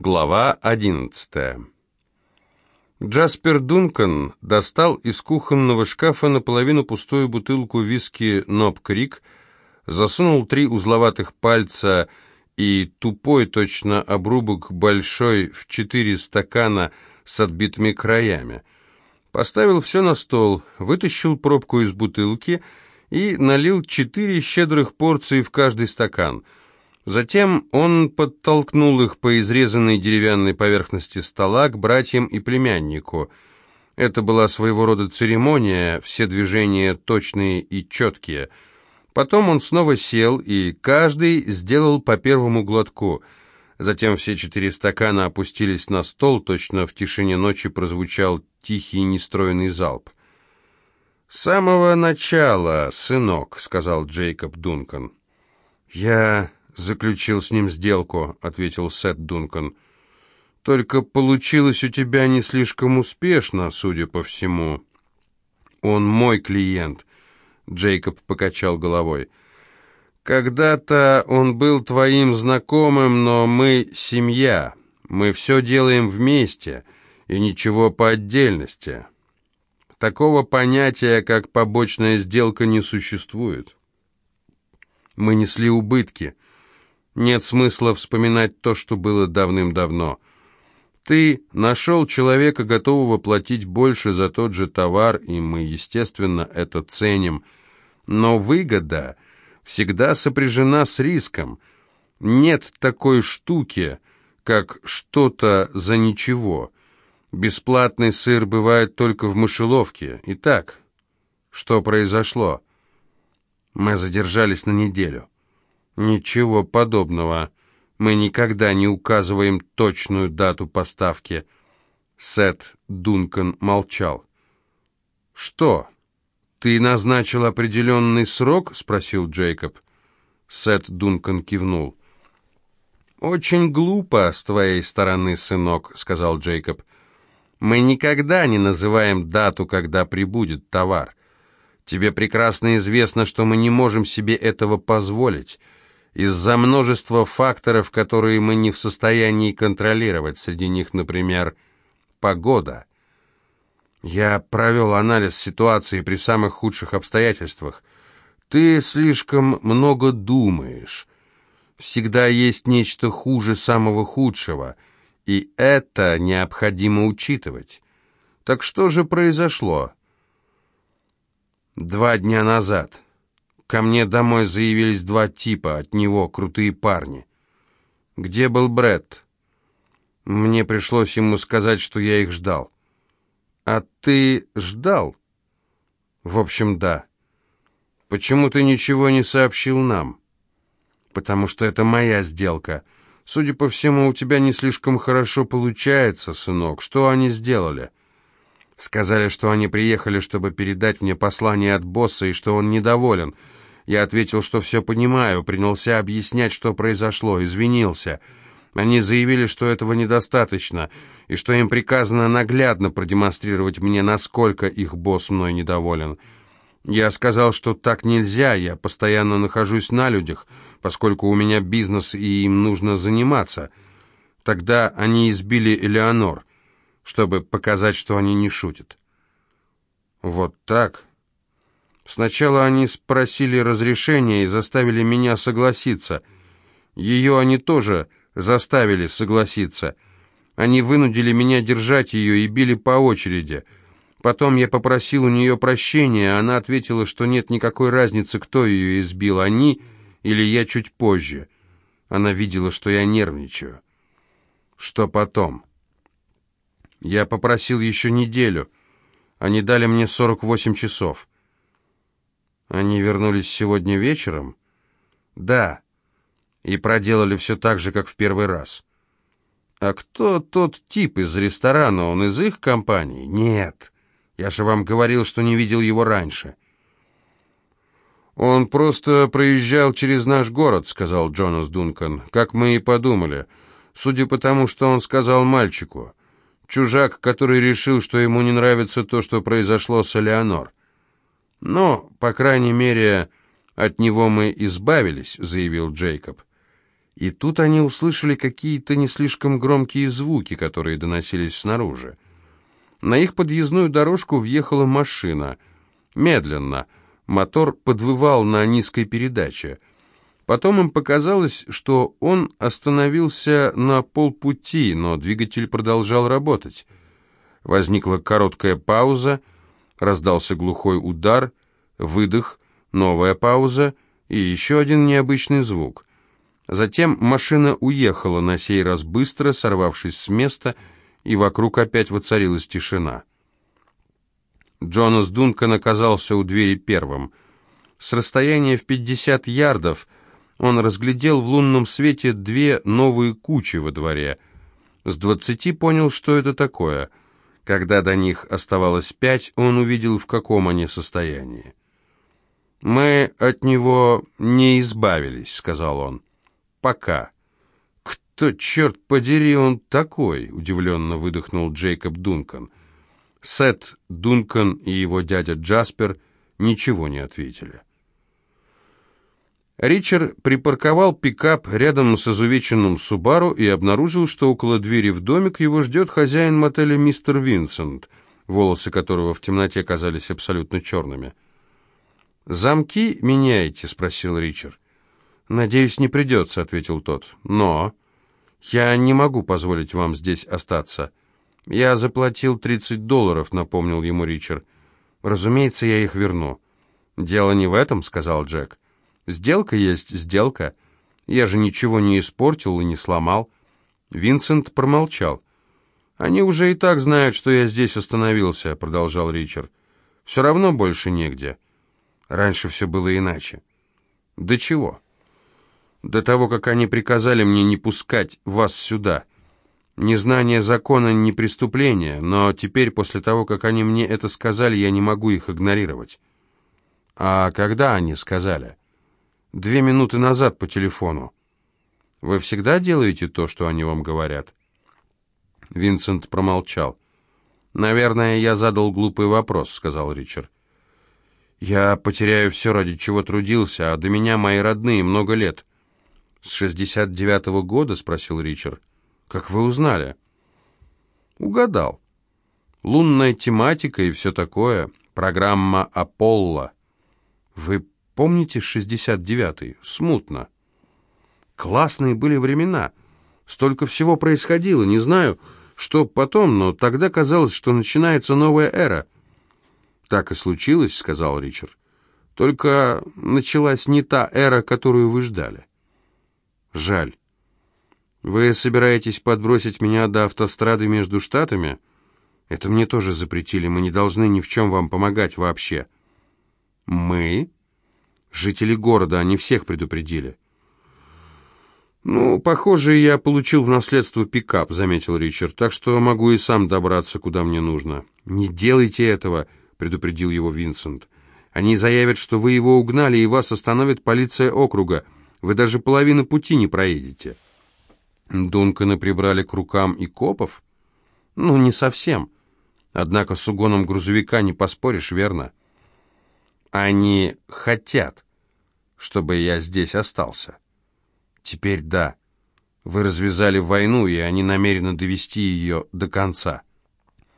Глава одиннадцатая. Джаспер Дункан достал из кухонного шкафа наполовину пустую бутылку виски «Ноб Крик», засунул три узловатых пальца и тупой точно обрубок большой в четыре стакана с отбитыми краями. Поставил все на стол, вытащил пробку из бутылки и налил четыре щедрых порции в каждый стакан – Затем он подтолкнул их по изрезанной деревянной поверхности стола к братьям и племяннику. Это была своего рода церемония, все движения точные и четкие. Потом он снова сел, и каждый сделал по первому глотку. Затем все четыре стакана опустились на стол, точно в тишине ночи прозвучал тихий нестроенный залп. «С самого начала, сынок», — сказал Джейкоб Дункан. «Я заключил с ним сделку», — ответил Сет Дункан. «Только получилось у тебя не слишком успешно, судя по всему». «Он мой клиент», — Джейкоб покачал головой. «Когда-то он был твоим знакомым, но мы семья. Мы все делаем вместе, и ничего по отдельности. Такого понятия, как побочная сделка, не существует. Мы несли убытки». Нет смысла вспоминать то, что было давным-давно. Ты нашел человека, готового платить больше за тот же товар, и мы, естественно, это ценим. Но выгода всегда сопряжена с риском. Нет такой штуки, как что-то за ничего. Бесплатный сыр бывает только в мышеловке. Итак, что произошло? Мы задержались на неделю. «Ничего подобного. Мы никогда не указываем точную дату поставки». Сет Дункан молчал. «Что? Ты назначил определенный срок?» — спросил Джейкоб. Сет Дункан кивнул. «Очень глупо с твоей стороны, сынок», — сказал Джейкоб. «Мы никогда не называем дату, когда прибудет товар. Тебе прекрасно известно, что мы не можем себе этого позволить из-за множества факторов, которые мы не в состоянии контролировать. Среди них, например, погода. Я провел анализ ситуации при самых худших обстоятельствах. Ты слишком много думаешь. Всегда есть нечто хуже самого худшего, и это необходимо учитывать. Так что же произошло? Два дня назад... Ко мне домой заявились два типа, от него крутые парни. Где был Бред? Мне пришлось ему сказать, что я их ждал. А ты ждал? В общем, да. Почему ты ничего не сообщил нам? Потому что это моя сделка. Судя по всему, у тебя не слишком хорошо получается, сынок. Что они сделали? Сказали, что они приехали, чтобы передать мне послание от босса и что он недоволен — я ответил, что все понимаю, принялся объяснять, что произошло, извинился. Они заявили, что этого недостаточно, и что им приказано наглядно продемонстрировать мне, насколько их босс мной недоволен. Я сказал, что так нельзя, я постоянно нахожусь на людях, поскольку у меня бизнес и им нужно заниматься. Тогда они избили Элеонор, чтобы показать, что они не шутят. Вот так... Сначала они спросили разрешения и заставили меня согласиться. Ее они тоже заставили согласиться. Они вынудили меня держать ее и били по очереди. Потом я попросил у нее прощения, а она ответила, что нет никакой разницы, кто ее избил, они или я чуть позже. Она видела, что я нервничаю. Что потом? Я попросил еще неделю. Они дали мне 48 часов. Они вернулись сегодня вечером? Да. И проделали все так же, как в первый раз. А кто тот тип из ресторана? Он из их компании? Нет. Я же вам говорил, что не видел его раньше. «Он просто проезжал через наш город», — сказал Джонас Дункан, — «как мы и подумали, судя по тому, что он сказал мальчику. Чужак, который решил, что ему не нравится то, что произошло с Элеонор. «Но, по крайней мере, от него мы избавились», — заявил Джейкоб. И тут они услышали какие-то не слишком громкие звуки, которые доносились снаружи. На их подъездную дорожку въехала машина. Медленно. Мотор подвывал на низкой передаче. Потом им показалось, что он остановился на полпути, но двигатель продолжал работать. Возникла короткая пауза, раздался глухой удар, выдох, новая пауза и еще один необычный звук. Затем машина уехала, на сей раз быстро, сорвавшись с места, и вокруг опять воцарилась тишина. Джонас Дункан оказался у двери первым. С расстояния в 50 ярдов он разглядел в лунном свете две новые кучи во дворе. С двадцати понял, что это такое. Когда до них оставалось пять, он увидел, в каком они состоянии. «Мы от него не избавились», — сказал он пока». «Кто, черт подери, он такой?» — удивленно выдохнул Джейкоб Дункан. Сет Дункан и его дядя Джаспер ничего не ответили. Ричард припарковал пикап рядом с изувеченным Субару и обнаружил, что около двери в домик его ждет хозяин мотеля мистер Винсент, волосы которого в темноте казались абсолютно черными. «Замки меняете?» — спросил Ричард. «Надеюсь, не придется», — ответил тот. «Но...» «Я не могу позволить вам здесь остаться. Я заплатил 30 долларов», — напомнил ему Ричард. «Разумеется, я их верну». «Дело не в этом», — сказал Джек. «Сделка есть сделка. Я же ничего не испортил и не сломал». Винсент промолчал. «Они уже и так знают, что я здесь остановился», — продолжал Ричард. «Все равно больше негде. Раньше все было иначе». «Да чего?» до того, как они приказали мне не пускать вас сюда. Незнание закона не преступление, но теперь, после того, как они мне это сказали, я не могу их игнорировать. А когда они сказали? Две минуты назад по телефону. Вы всегда делаете то, что они вам говорят? Винсент промолчал. «Наверное, я задал глупый вопрос», — сказал Ричард. «Я потеряю все, ради чего трудился, а до меня мои родные много лет. «С шестьдесят девятого года?» — спросил Ричард. «Как вы узнали?» «Угадал. Лунная тематика и все такое. Программа «Аполло». Вы помните шестьдесят девятый? Смутно. Классные были времена. Столько всего происходило. Не знаю, что потом, но тогда казалось, что начинается новая эра. «Так и случилось», — сказал Ричард. «Только началась не та эра, которую вы ждали». Жаль. Вы собираетесь подбросить меня до автострады между штатами? Это мне тоже запретили, мы не должны ни в чем вам помогать вообще. Мы? Жители города, они всех предупредили. «Ну, похоже, я получил в наследство пикап», — заметил Ричард, «так что могу и сам добраться, куда мне нужно». «Не делайте этого», — предупредил его Винсент. «Они заявят, что вы его угнали, и вас остановит полиция округа». Вы даже половину пути не проедете». Дунканы прибрали к рукам и копов? Ну, не совсем. Однако с угоном грузовика не поспоришь, верно? Они хотят, чтобы я здесь остался. Теперь да. Вы развязали войну, и они намерены довести ее до конца.